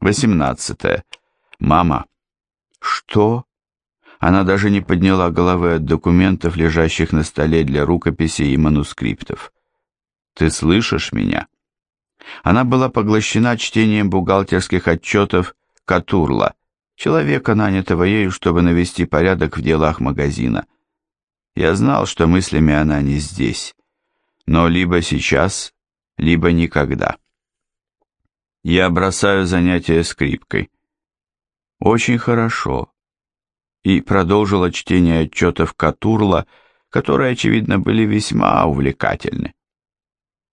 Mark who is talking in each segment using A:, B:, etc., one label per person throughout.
A: 18. Мама. Что? Она даже не подняла головы от документов, лежащих на столе для рукописей и манускриптов. Ты слышишь меня? Она была поглощена чтением бухгалтерских отчетов Катурла, человека, нанятого ею, чтобы навести порядок в делах магазина. Я знал, что мыслями она не здесь, но либо сейчас, либо никогда. Я бросаю занятия скрипкой. Очень хорошо. И продолжила чтение отчетов Катурла, которые, очевидно, были весьма увлекательны.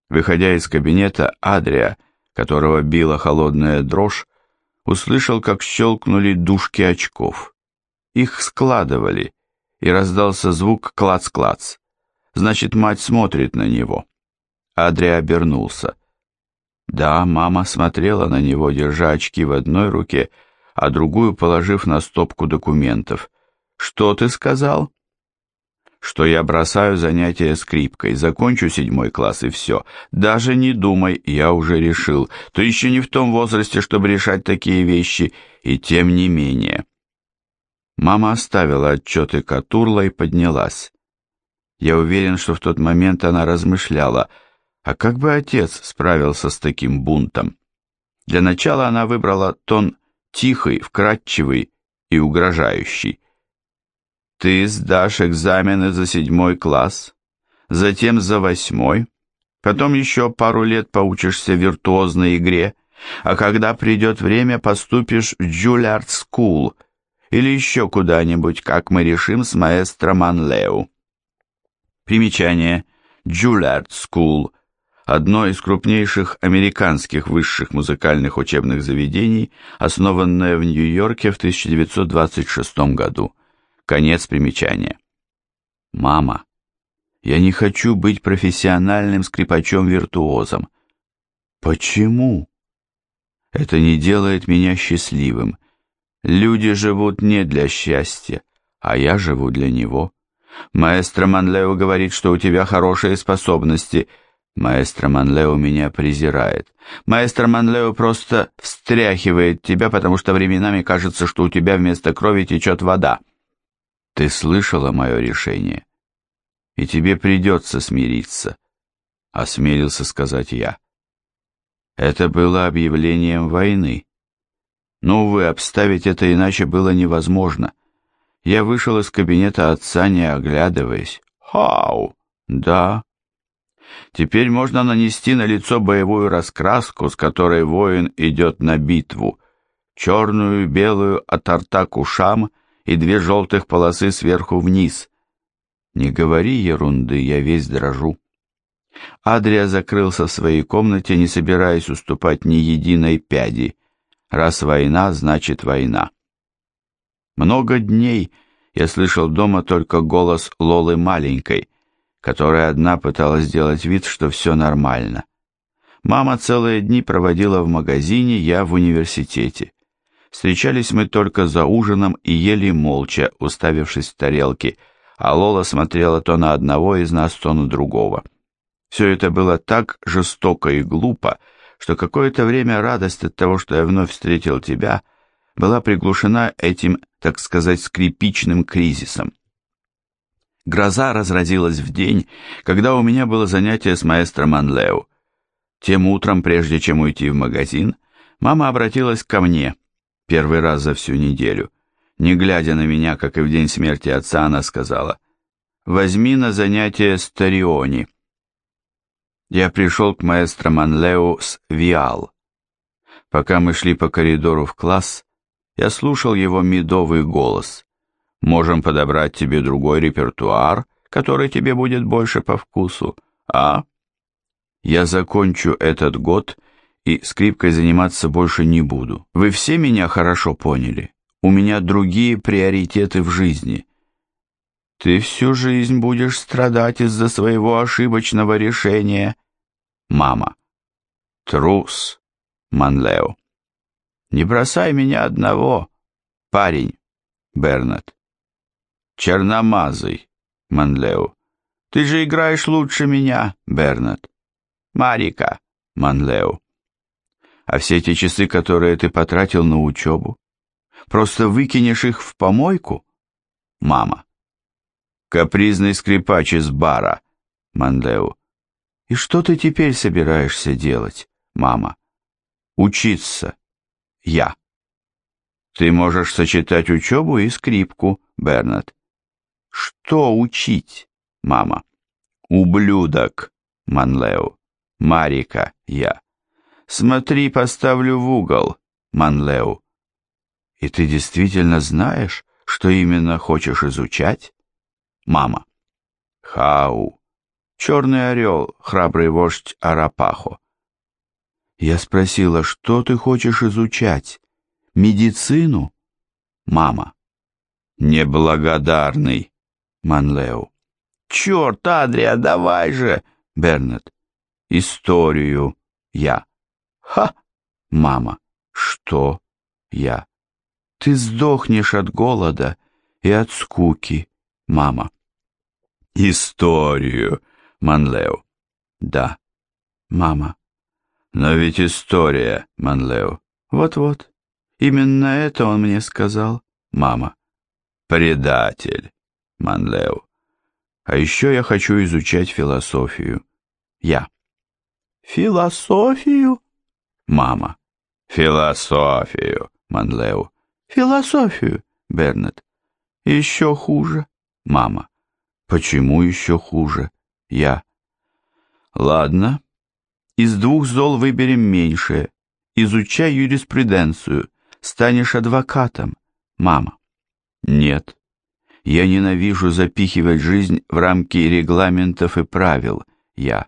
A: Выходя из кабинета, Адрия, которого била холодная дрожь, услышал, как щелкнули дужки очков. Их складывали, и раздался звук клац-клац. Значит, мать смотрит на него. Адрия обернулся. Да, мама смотрела на него, держа очки в одной руке, а другую положив на стопку документов. «Что ты сказал?» «Что я бросаю занятия скрипкой, закончу седьмой класс и все. Даже не думай, я уже решил. Ты еще не в том возрасте, чтобы решать такие вещи, и тем не менее». Мама оставила отчеты Катурла и поднялась. Я уверен, что в тот момент она размышляла, а как бы отец справился с таким бунтом. Для начала она выбрала тон тихий, вкрадчивый и угрожающий. Ты сдашь экзамены за седьмой класс, затем за восьмой, потом еще пару лет поучишься виртуозной игре, а когда придет время, поступишь в Juilliard School или еще куда-нибудь, как мы решим с маэстро Манлеу. Примечание. Juilliard School – одно из крупнейших американских высших музыкальных учебных заведений, основанное в Нью-Йорке в 1926 году. Конец примечания. Мама, я не хочу быть профессиональным скрипачом-виртуозом. Почему? Это не делает меня счастливым. Люди живут не для счастья, а я живу для него. Маэстро Манлео говорит, что у тебя хорошие способности – Маэстро Манлео меня презирает. Маэстро Манлео просто встряхивает тебя, потому что временами кажется, что у тебя вместо крови течет вода. Ты слышала мое решение? И тебе придется смириться, — осмелился сказать я. Это было объявлением войны. Но, увы, обставить это иначе было невозможно. Я вышел из кабинета отца, не оглядываясь. «Хау!» «Да, Теперь можно нанести на лицо боевую раскраску, с которой воин идет на битву, черную, белую от рта к ушам и две желтых полосы сверху вниз. Не говори ерунды, я весь дрожу. Адрия закрылся в своей комнате, не собираясь уступать ни единой пяди. Раз война, значит война. Много дней я слышал дома только голос Лолы маленькой, которая одна пыталась сделать вид, что все нормально. Мама целые дни проводила в магазине, я в университете. Встречались мы только за ужином и ели молча, уставившись в тарелки, а Лола смотрела то на одного из нас, то на другого. Все это было так жестоко и глупо, что какое-то время радость от того, что я вновь встретил тебя, была приглушена этим, так сказать, скрипичным кризисом. Гроза разразилась в день, когда у меня было занятие с маэстро Манлео. Тем утром, прежде чем уйти в магазин, мама обратилась ко мне, первый раз за всю неделю. Не глядя на меня, как и в день смерти отца, она сказала, «Возьми на занятие Стариони». Я пришел к маэстро Манлео с Виал. Пока мы шли по коридору в класс, я слушал его медовый голос. Можем подобрать тебе другой репертуар, который тебе будет больше по вкусу, а? Я закончу этот год и скрипкой заниматься больше не буду. Вы все меня хорошо поняли? У меня другие приоритеты в жизни. Ты всю жизнь будешь страдать из-за своего ошибочного решения. Мама. Трус, Манлео. Не бросай меня одного, парень, Бернат. Черномазый, Манлео. Ты же играешь лучше меня, Бернат. Марика, Манлео. А все те часы, которые ты потратил на учебу? Просто выкинешь их в помойку? Мама. Капризный скрипач из бара. Мандеу. И что ты теперь собираешься делать, мама? Учиться. Я. Ты можешь сочетать учебу и скрипку, Бернард. Что учить, мама? Ублюдок, Манлеу. Марика, я. Смотри, поставлю в угол, Манлеу. И ты действительно знаешь, что именно хочешь изучать? Мама. Хау. Черный орел, храбрый вождь Арапахо. Я спросила, что ты хочешь изучать? Медицину? Мама. Неблагодарный. Манлеу. Черт, Адрия, давай же! Бернет. Историю. Я. Ха! Мама. Что? Я. Ты сдохнешь от голода и от скуки, мама. Историю. Манлеу. Да. Мама. Но ведь история, Манлеу. Вот-вот. Именно это он мне сказал, мама. Предатель, Манлеу. А еще я хочу изучать философию. Я. Философию? Мама. Философию, Манлеу. Философию, Бернет. Еще хуже, мама. Почему еще хуже? Я. Ладно. Из двух зол выберем меньшее. Изучай юриспруденцию. Станешь адвокатом, мама. Нет. Я ненавижу запихивать жизнь в рамки регламентов и правил. Я.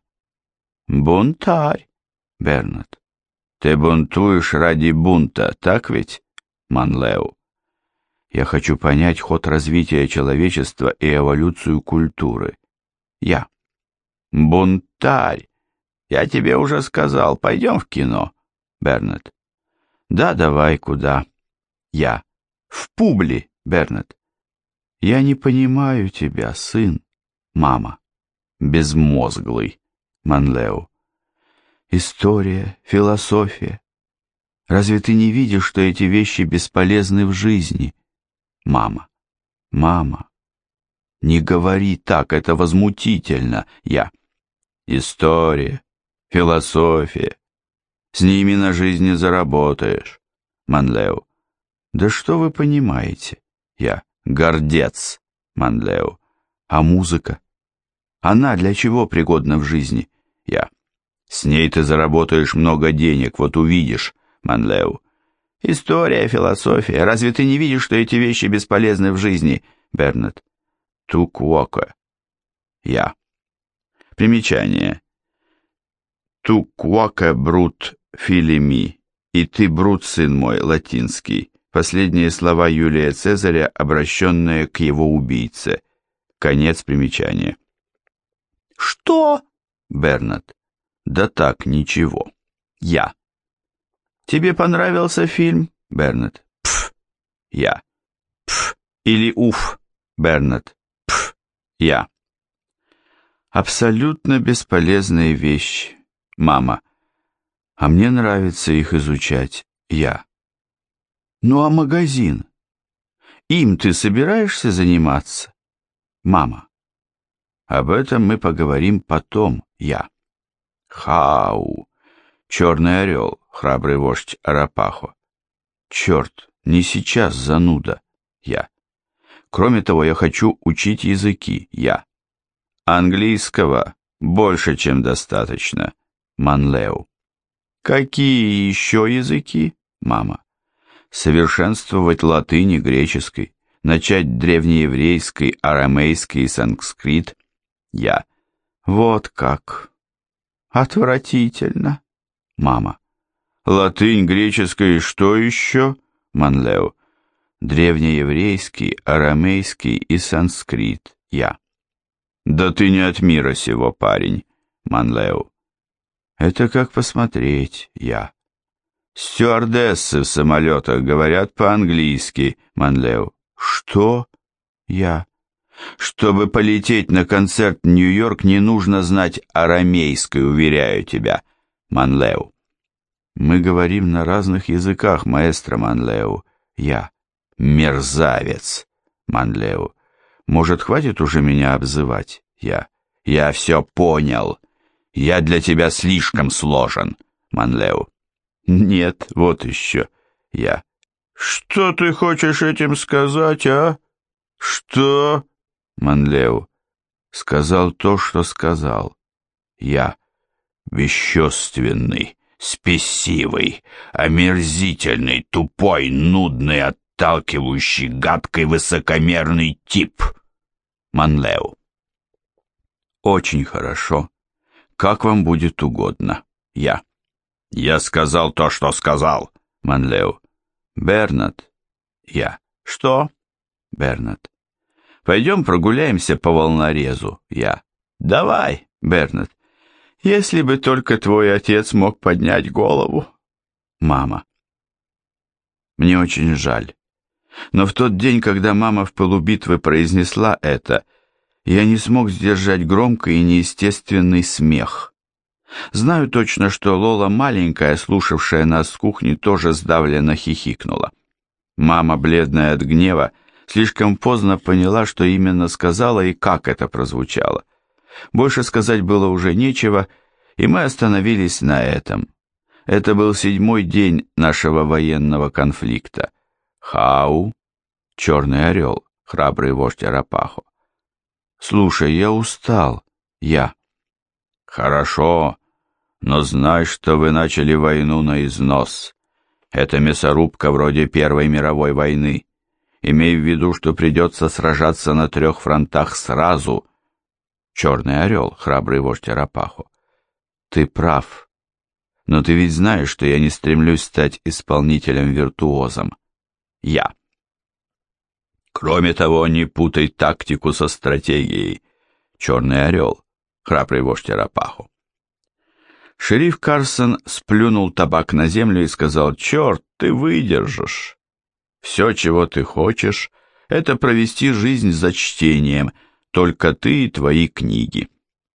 A: Бунтарь, Бернард. Ты бунтуешь ради бунта, так ведь, Манлеу? Я хочу понять ход развития человечества и эволюцию культуры. Я. Бунтарь. Я тебе уже сказал, пойдем в кино, Бернет. Да, давай, куда? Я. В публи, Бернет. Я не понимаю тебя, сын, мама. Безмозглый, Манлеу. История, философия. Разве ты не видишь, что эти вещи бесполезны в жизни? Мама. Мама. Не говори так, это возмутительно. Я. История, философия. С ними на жизни заработаешь. Манлеу. Да что вы понимаете? Я. Гордец. Манлеу. А музыка? Она для чего пригодна в жизни? Я. С ней ты заработаешь много денег, вот увидишь, Манлеу. История, философия. Разве ты не видишь, что эти вещи бесполезны в жизни, Бернет? Туквока. Я. Примечание. Туквока брут филими. И ты брут, сын мой, латинский. Последние слова Юлия Цезаря, обращенные к его убийце. Конец примечания. Что? Бернет. Да так, ничего. Я. Тебе понравился фильм, Бернет? Пф. Я. Пф. Или уф, Бернет? Пф. Я. Абсолютно бесполезные вещи, мама. А мне нравится их изучать, я. Ну а магазин? Им ты собираешься заниматься, мама? Об этом мы поговорим потом, я. Хау, черный орел, храбрый вождь Арапахо. Черт, не сейчас, зануда, я. Кроме того, я хочу учить языки, я. Английского больше, чем достаточно, Манлеу. Какие еще языки, мама? Совершенствовать латыни греческой, начать древнееврейский, арамейский и санскрит, я. Вот как. Отвратительно. Мама. Латынь, греческая и что еще? Манлео. Древнееврейский, арамейский и санскрит. Я. Да ты не от мира сего, парень. Манлео. Это как посмотреть, я. Стюардессы в самолетах говорят по-английски, Манлео. Что? Я. Чтобы полететь на концерт в Нью-Йорк, не нужно знать арамейской, уверяю тебя, Манлеу. Мы говорим на разных языках, маэстро Манлеу. Я. Мерзавец. Манлеу. Может, хватит уже меня обзывать? Я. Я все понял. Я для тебя слишком сложен. Манлеу. Нет, вот еще. Я. Что ты хочешь этим сказать, а? Что? Манлеу. Сказал то, что сказал. Я. Бесчувственный, спесивый, омерзительный, тупой, нудный, отталкивающий, гадкий, высокомерный тип. Манлеу. Очень хорошо. Как вам будет угодно. Я. Я сказал то, что сказал. Манлеу. Бернат. Я. Что? Бернат. Пойдем прогуляемся по волнорезу. Я. Давай, Бернат. Если бы только твой отец мог поднять голову. Мама. Мне очень жаль. Но в тот день, когда мама в пылу битвы произнесла это, я не смог сдержать громкий и неестественный смех. Знаю точно, что Лола маленькая, слушавшая нас с кухни, тоже сдавленно хихикнула. Мама, бледная от гнева, слишком поздно поняла, что именно сказала и как это прозвучало. Больше сказать было уже нечего, и мы остановились на этом. Это был седьмой день нашего военного конфликта. Хау, черный орел, храбрый вождь Арапахо. Слушай, я устал. Я. Хорошо, но знай, что вы начали войну на износ. Это мясорубка вроде Первой мировой войны. Имей в виду, что придется сражаться на трех фронтах сразу. Черный орел, храбрый вождь Арапахо. Ты прав. Но ты ведь знаешь, что я не стремлюсь стать исполнителем-виртуозом. Я. Кроме того, не путай тактику со стратегией. Черный орел, храбрый вождь Арапахо. Шериф Карсон сплюнул табак на землю и сказал, «Черт, ты выдержишь. Все, чего ты хочешь, это провести жизнь за чтением, только ты и твои книги,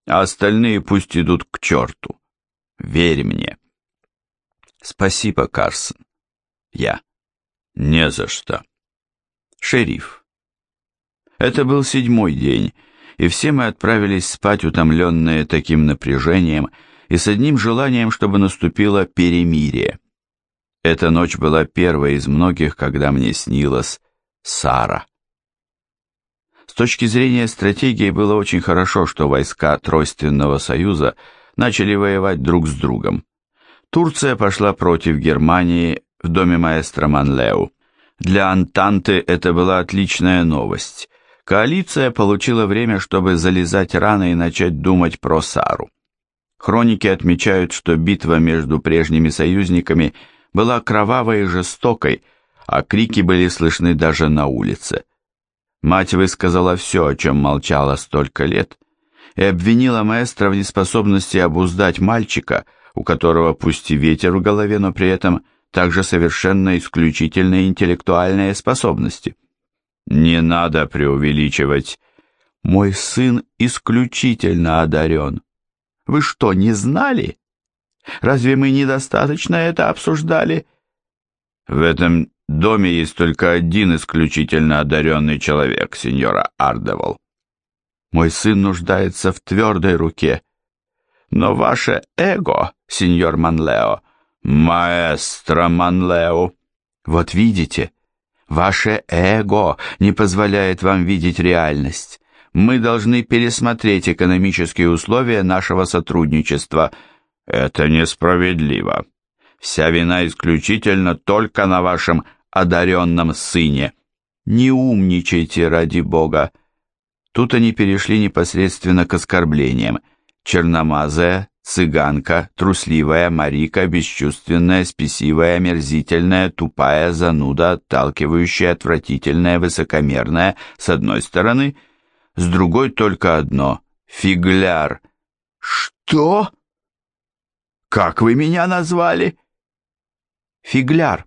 A: а остальные пусть идут к черту. Верь мне». «Спасибо, Карсон». «Я». «Не за что». «Шериф». Это был седьмой день, и все мы отправились спать, утомленные таким напряжением, и с одним желанием, чтобы наступило перемирие. Эта ночь была первой из многих, когда мне снилась Сара. С точки зрения стратегии было очень хорошо, что войска Тройственного Союза начали воевать друг с другом. Турция пошла против Германии в доме маэстро Манлеу. Для Антанты это была отличная новость. Коалиция получила время, чтобы залезать рано и начать думать про Сару. Хроники отмечают, что битва между прежними союзниками была кровавой и жестокой, а крики были слышны даже на улице. Мать высказала все, о чем молчала столько лет, и обвинила маэстро в неспособности обуздать мальчика, у которого пусть и ветер в голове, но при этом также совершенно исключительные интеллектуальные способности. Не надо преувеличивать. Мой сын исключительно одарен. Вы что, не знали? Разве мы недостаточно это обсуждали? В этом доме есть только один исключительно одаренный человек, сеньора Ардевол. Мой сын нуждается в твердой руке. Но ваше эго, сеньор Манлео, маэстро Манлео, вот видите, ваше эго не позволяет вам видеть реальность мы должны пересмотреть экономические условия нашего сотрудничества. Это несправедливо. Вся вина исключительно только на вашем одаренном сыне. Не умничайте ради Бога. Тут они перешли непосредственно к оскорблениям. Черномазая, цыганка, трусливая, марика, бесчувственная, спесивая, мерзительная, тупая, зануда, отталкивающая, отвратительная, высокомерная, с одной стороны – с другой только одно — фигляр. «Что? Как вы меня назвали?» «Фигляр».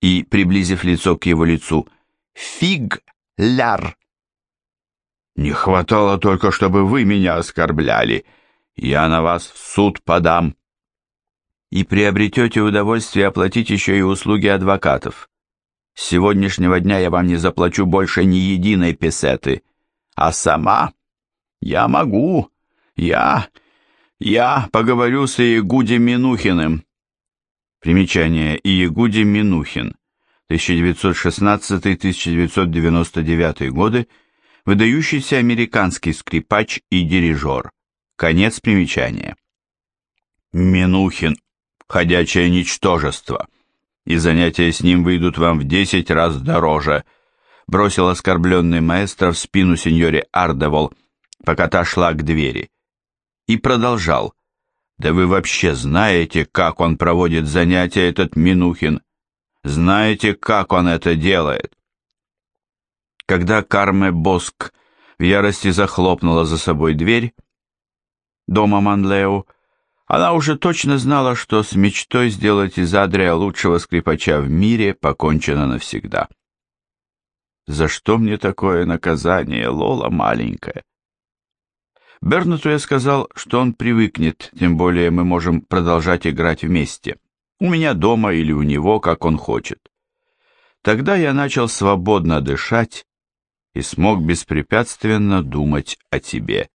A: И, приблизив лицо к его лицу, «Фигляр». «Не хватало только, чтобы вы меня оскорбляли. Я на вас в суд подам». и приобретете удовольствие оплатить еще и услуги адвокатов. С сегодняшнего дня я вам не заплачу больше ни единой песеты, а сама я могу, я, я поговорю с Иегуди Минухиным. Примечание Иегуди Минухин, 1916-1999 годы, выдающийся американский скрипач и дирижер. Конец примечания. Минухин, ходячее ничтожество, и занятия с ним выйдут вам в десять раз дороже, бросил оскорбленный маэстро в спину сеньоре Ардевол, пока та шла к двери. И продолжал. «Да вы вообще знаете, как он проводит занятия, этот Минухин? Знаете, как он это делает?» Когда Карме Боск в ярости захлопнула за собой дверь дома Манлеу, она уже точно знала, что с мечтой сделать из Адрия лучшего скрипача в мире покончено навсегда. «За что мне такое наказание, Лола маленькая?» Бернату я сказал, что он привыкнет, тем более мы можем продолжать играть вместе. У меня дома или у него, как он хочет. Тогда я начал свободно дышать и смог беспрепятственно думать о тебе.